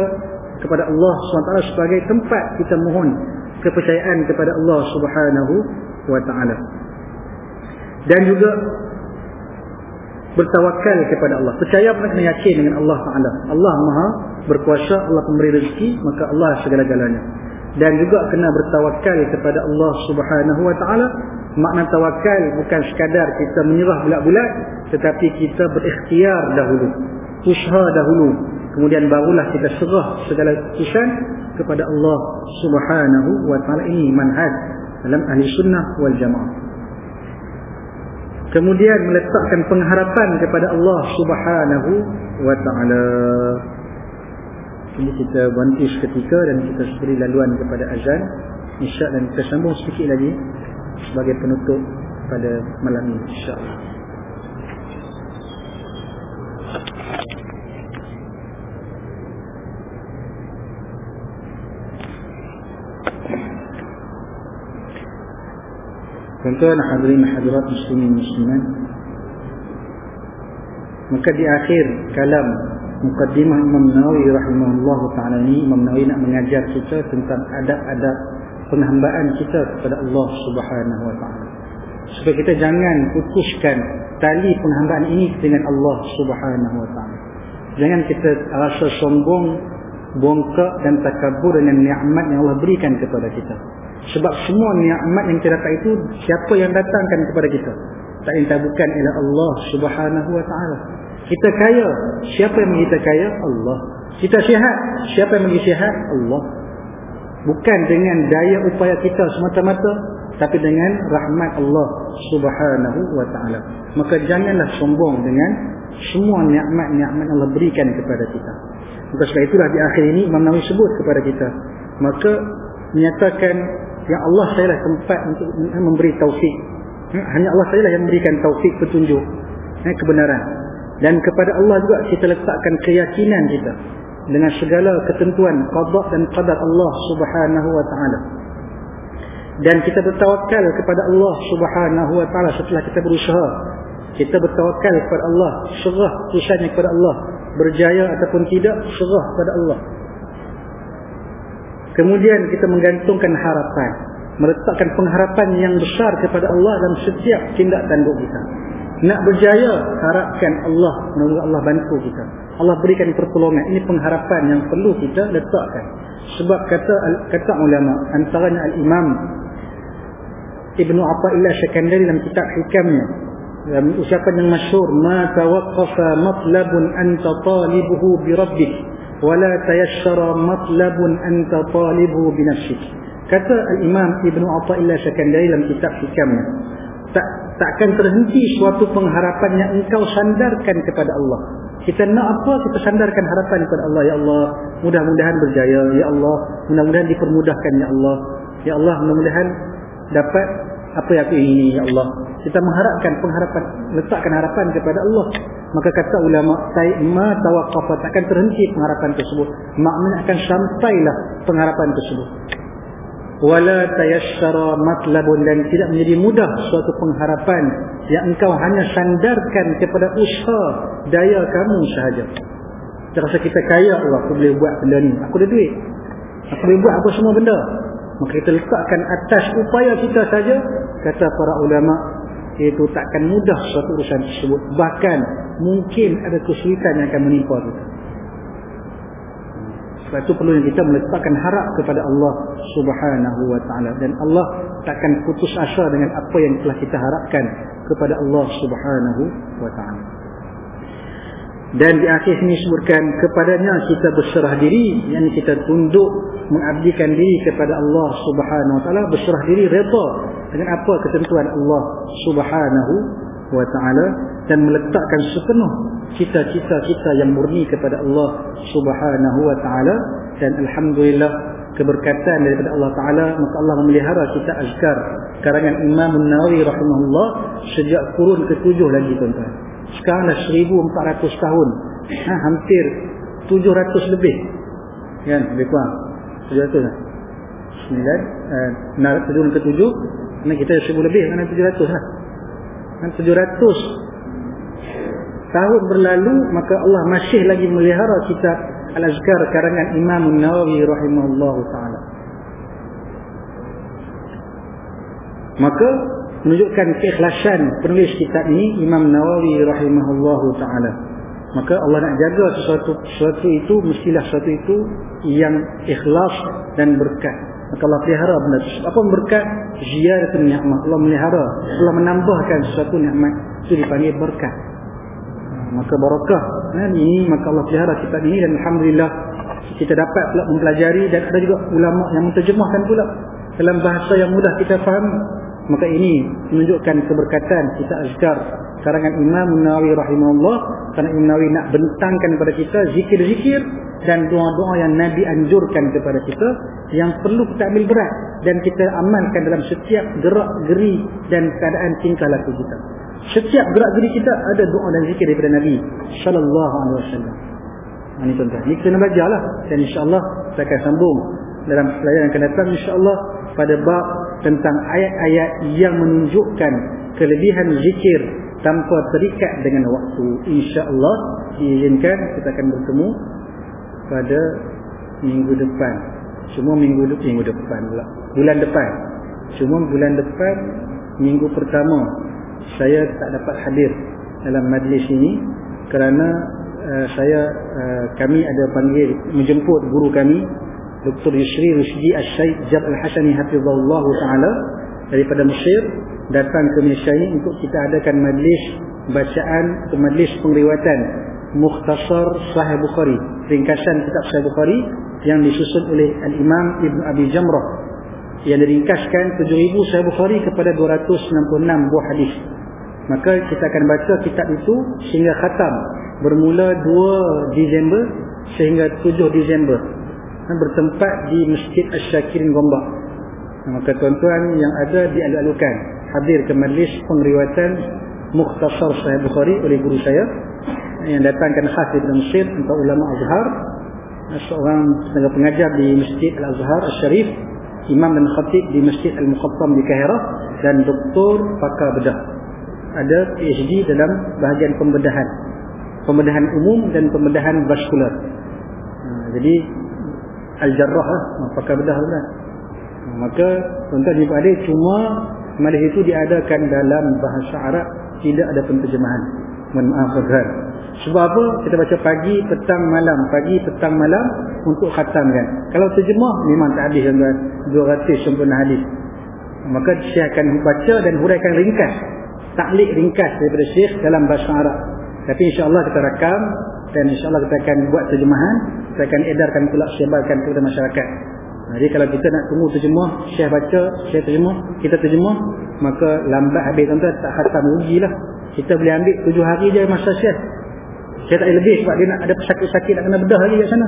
kepada Allah SWT sebagai tempat kita mohon kepercayaan kepada Allah Subhanahu taala. Dan juga bertawakal kepada Allah. Percaya pun kena yakin dengan Allah Taala. Allah Maha berkuasa, Allah pemberi rezeki, maka Allah segala-galanya. Dan juga kena bertawakal kepada Allah Subhanahu wa taala. Makna tawakal bukan sekadar kita menyerah bulat-bulat, tetapi kita berikhtiar dahulu. Usaha dahulu kemudian barulah kita serah segala keputusan kepada Allah Subhanahu wa taala ini manhaj dalam ahli sunnah wal jamaah kemudian meletakkan pengharapan kepada Allah Subhanahu wa taala ini kita berhenti seketika dan kita beri laluan kepada azan. Insya dan kita sambung sedikit lagi sebagai penutup pada malam ini insyaAllah Tuan-tuan hadirin hadirat muslimin musliman Maka di akhir kalam Mukaddimah Imam Nawawi rahimahullah ta'ala ini Imam Nawawi nak mengajar kita tentang adab-adab penghambaan kita kepada Allah subhanahu wa ta'ala Supaya kita jangan putuskan tali penghambaan ini dengan Allah subhanahu wa ta'ala Jangan kita rasa sombong, bongkak dan takabur dengan ni'mat yang Allah berikan kepada kita sebab semua nikmat yang kita dapat itu siapa yang datangkan kepada kita? Tak entah bukan ialah Allah Subhanahu wa taala. Kita kaya, siapa yang kita kaya? Allah. Kita sihat, siapa yang sihat? Allah. Bukan dengan daya upaya kita semata-mata, tapi dengan rahmat Allah Subhanahu wa taala. Maka janganlah sombong dengan semua nikmat-nikmat Allah berikan kepada kita. Maka sebab itulah di akhir ini Imam Nawawi sebut kepada kita, maka menyatakan yang Allah sajalah tempat untuk memberi taufik hmm, hanya Allah sajalah yang memberikan taufik petunjuk eh, kebenaran dan kepada Allah juga kita letakkan keyakinan kita dengan segala ketentuan qada dan qadar Allah Subhanahu wa taala dan kita bertawakal kepada Allah Subhanahu wa taala setelah kita berusaha kita bertawakal kepada Allah serah urusannya kepada Allah berjaya ataupun tidak serah kepada Allah Kemudian kita menggantungkan harapan. Meletakkan pengharapan yang besar kepada Allah dalam setiap tindak tanduk kita. Nak berjaya, harapkan Allah. Menurut Allah bantu kita. Allah berikan pertolongan. Ini pengharapan yang perlu kita letakkan. Sebab kata kata ulama, antaranya Al-Imam Ibn Atta'illah Syakandari dalam kitab hikamnya. Dalam ucapan yang masyur. Ma tawaqqafa matlabun anta talibuhu bi rabbik wala tayassara matlabun anta talibu binafsik kata al-imam ibnu athaillah syakandari dalam kitab hikamnya tak takkan terhenti suatu pengharapan yang engkau sandarkan kepada Allah. Kita nak apa kita sandarkan harapan kepada Allah. Ya Allah mudah-mudahan berjaya. Ya Allah mudah-mudahan dipermudahkan ya Allah. Ya Allah mudah-mudahan dapat apa yang aku ingini ya Allah. Kita mengharapkan pengharapan letakkan harapan kepada Allah. Maka kata ulama ma tawaqqafa akan terhenti pengharapan tersebut. Maknanya akan sampailah pengharapan tersebut wala tayassara matlabun dan tidak menjadi mudah suatu pengharapan yang engkau hanya sandarkan kepada usaha daya kamu sahaja. Terasa kita kaya Allah aku boleh buat benda ni. Aku ada duit. Aku boleh buat apa semua benda. Maka kita letakkan atas upaya kita saja kata para ulama itu takkan mudah suatu urusan tersebut. Bahkan mungkin ada kesulitan yang akan menimpa kita sebab itu perlu kita meletakkan harap kepada Allah subhanahu wa ta'ala. Dan Allah takkan putus asa dengan apa yang telah kita harapkan kepada Allah subhanahu wa ta'ala. Dan di akhir ini sebutkan kepadanya kita berserah diri yang kita tunduk mengabdikan diri kepada Allah subhanahu wa ta'ala berserah diri reda dengan apa ketentuan Allah subhanahu wa ta'ala dan meletakkan sepenuh cita-cita kita yang murni kepada Allah subhanahu wa ta'ala. Dan Alhamdulillah keberkatan daripada Allah Ta'ala maka Allah memelihara kita azkar. Karangan Imam Nawawi rahimahullah sejak kurun ketujuh lagi tuan-tuan. Sekarang dah 1400 tahun. Ha, hampir 700 lebih. Kan? Lebih kurang. 700 lah. 9 uh, turun ke 7 Kerana kita 1000 lebih Kerana 700 lah Kan 700 Tahun berlalu Maka Allah masih lagi melihara kita Al-Azkar karangan Imam Nawawi Rahimahullah Ta'ala. Maka Menunjukkan keikhlasan Penulis kitab ini Imam Nawawi Rahimahullah Ta'ala. Maka Allah nak jaga sesuatu sesuatu itu mestilah sesuatu itu yang ikhlas dan berkat. Allah pelihara benda itu. Apa berkat? Ziyaratul ni'mah. Allah melihara. Allah menambahkan sesuatu nikmat itu dipanggil berkat. Maka barakah. Nah, ini maka Allah pelihara kita ini dan alhamdulillah kita dapat pula mempelajari dan ada juga ulama yang menterjemahkan pula dalam bahasa yang mudah kita faham. Maka ini menunjukkan keberkatan kita azkar. Karangan Imam Nawawi rahimahullah kerana Imam Nawawi nak bentangkan kepada kita zikir-zikir dan doa-doa yang Nabi anjurkan kepada kita yang perlu kita ambil berat dan kita amalkan dalam setiap gerak geri dan keadaan tingkah laku kita. Setiap gerak geri kita ada doa dan zikir daripada Nabi sallallahu alaihi wasallam. Ini tuan-tuan ini kita nak belajarlah dan insyaAllah kita akan sambung dalam pelajaran yang akan datang insyaAllah pada bab tentang ayat-ayat yang menunjukkan kelebihan zikir tanpa terikat dengan waktu. insya-Allah diizinkan kita akan bertemu pada minggu depan. Semua minggu depan minggu depan pula. Bulan depan. Semua bulan depan minggu pertama saya tak dapat hadir dalam majlis ini kerana uh, saya uh, kami ada panggil menjemput guru kami Dr. Yusri Rusdi Al-Syaid Jab Al-Hashani Hafizullah Ta'ala daripada Mesir datang ke Malaysia untuk kita adakan majlis bacaan atau majlis pengriwatan Mukhtasar Sahih Bukhari ringkasan kitab Sahih Bukhari yang disusun oleh Al-Imam Ibn Abi Jamrah yang diringkaskan 7,000 Sahih Bukhari kepada 266 buah hadis maka kita akan baca kitab itu sehingga khatam bermula 2 Disember sehingga 7 Disember bertempat di Masjid Asy-Syakirin Gombak. Maka tuan-tuan yang ada dialu-alukan hadir ke majlis pengriwayatan Mukhtasar Sahih Bukhari oleh guru saya yang datangkan khas dari Mesir untuk ulama Azhar seorang tenaga pengajar di Masjid Al-Azhar Al-Sharif imam dan khatib di Masjid Al-Muqattam di Kahirah dan doktor pakar bedah. Ada PhD dalam bahagian pembedahan. Pembedahan umum dan pembedahan vaskular. Jadi Al-Jarrah lah, pakar bedah lah. Maka tuan-tuan ibu adik cuma majlis itu diadakan dalam bahasa Arab tidak ada penterjemahan. Mohon maaf Sebab apa? Kita baca pagi, petang, malam, pagi, petang, malam untuk khatamkan. Kalau terjemah memang tak habis tuan-tuan. 200 sempurna hadis. Maka Syekh akan baca dan huraikan ringkas. Taklik ringkas daripada Syekh dalam bahasa Arab. Tapi insya-Allah kita rakam dan insyaAllah kita akan buat terjemahan kita akan edarkan pula sebarkan kepada masyarakat. Jadi kalau kita nak tunggu terjemah syekh baca, syekh terjemah kita terjemah maka lambat habis tuan-tuan tak khatam rugilah kita boleh ambil tujuh hari je masa syekh. Syekh tak lebih sebab dia nak ada pesakit-sakit nak kena bedah lagi kat sana.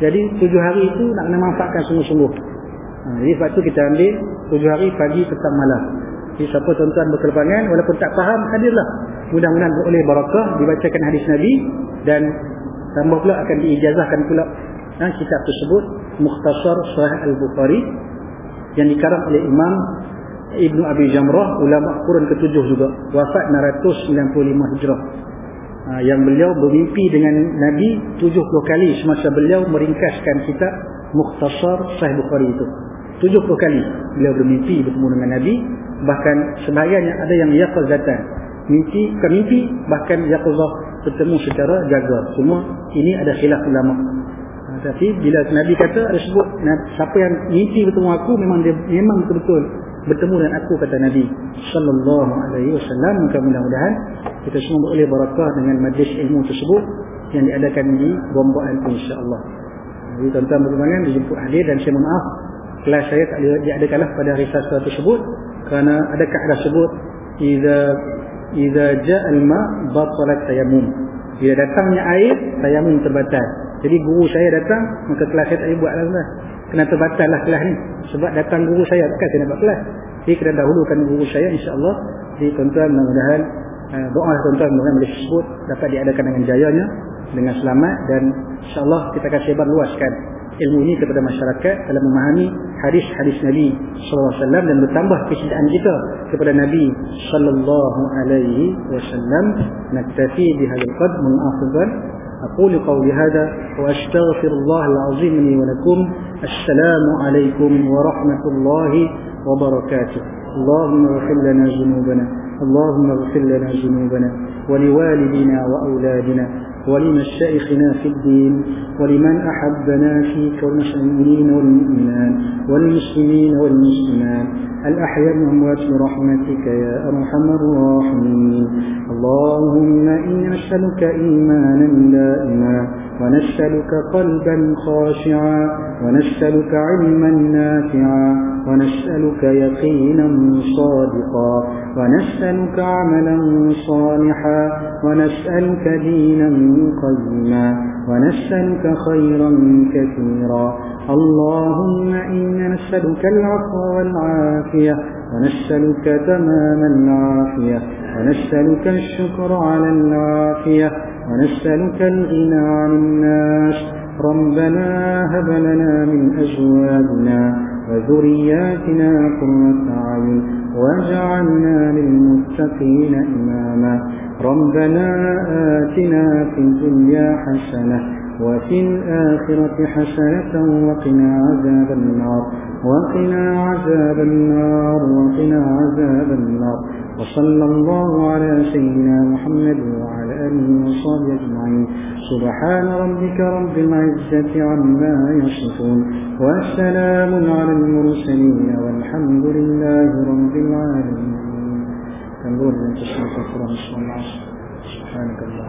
Jadi tujuh hari itu nak kena manfaatkan sungguh-sungguh. Ha, jadi sebab tu kita ambil tujuh hari pagi petang malam siapa tuan-tuan berkelepangan walaupun tak faham hadirlah. Mudah-mudahan oleh barakah dibacakan hadis Nabi dan tambah pula akan diijazahkan pula. Ha, kitab tersebut Mukhtasar Sahih Al-Bukhari yang dikarang oleh Imam Ibnu Abi Jamrah ulama kurun ketujuh juga wafat 995 Hijrah. Ha, yang beliau bermimpi dengan Nabi 70 kali semasa beliau meringkaskan kitab Mukhtasar Sahih Bukhari itu 70 kali beliau bermimpi bertemu dengan Nabi bahkan sebahagian ada yang yaqazatan mimpi bukan mimpi bahkan yaqazah bertemu secara jaga. Semua ini ada khilaf ulama. Ha, tapi bila Nabi kata ada sebut siapa yang mimpi bertemu aku memang dia memang betul-betul bertemu dengan aku kata Nabi. Sallallahu alaihi wasallam. Maka mudah-mudahan kita semua boleh barakah dengan majlis ilmu tersebut yang diadakan di Bombak insya-Allah jadi tuan-tuan berkenan dijemput hadir dan saya mohon maaf kelas saya tak diadakanlah pada hari Selasa tersebut kerana ada kaedah sebut idza idza jaa al-ma batalat tayammum. Bila datangnya air tayamum terbatal jadi guru saya datang maka kelas saya tak boleh buat lah. Kena terbatal lah kelas ni. Sebab datang guru saya kan saya nak buat kelas. Jadi kena dahulukan guru saya insyaAllah. Jadi tuan-tuan mudah-mudahan uh, doa tuan-tuan mudah-mudahan boleh sebut dapat diadakan dengan jayanya dengan selamat dan insyaAllah kita akan sebar luaskan ilmu ini kepada masyarakat dalam memahami hadis-hadis Nabi sallallahu alaihi wasallam dan bertambah kecintaan kita kepada Nabi sallallahu alaihi wasallam naktafi bihadzal qad min afdal أقول قولي هذا وأستغفر الله العظيم لي ولكم السلام عليكم ورحمة الله وبركاته اللهم اغفر لنا ذنوبنا اللهم اغفر لنا ذنوبنا ولوالدنا وأولادنا ولمشايخنا في الدين ولمن أحبنا فيك والمسلمين والمؤمنات والمسلمين والمسلمات. الأحياء والأموات برحمتك يا أرحم الراحمين. اللهم إنا نسألك إيمانا دائما ونسألك قلبا خاشعا ونسألك علما نافعا ونسألك يقينا صادقا ونسألك عملا صالحا ونسألك دينا قيما ونسألك خيرا كثيرا. اللهم إنا نسألك العفو والعافية ونسألك تمام العافية ونسألك الشكر على العافية ونسألك الغنى عن الناس. ربنا هب لنا من أزواجنا وذرياتنا قرة أعين واجعلنا للمتقين إماما. ربنا آتنا في الدنيا حسنة وفي الآخرة حسنة وقنا عذاب النار. وقنا عذاب النار وقنا عذاب النار. وصلى الله على سيدنا محمد وعلى آله وصحبه أجمعين. سبحان ربك رب العزة عما يصفون. والسلام على المرسلين والحمد لله رب العالمين. تنظر أن تسمع سبحانك اللهم وبحمدك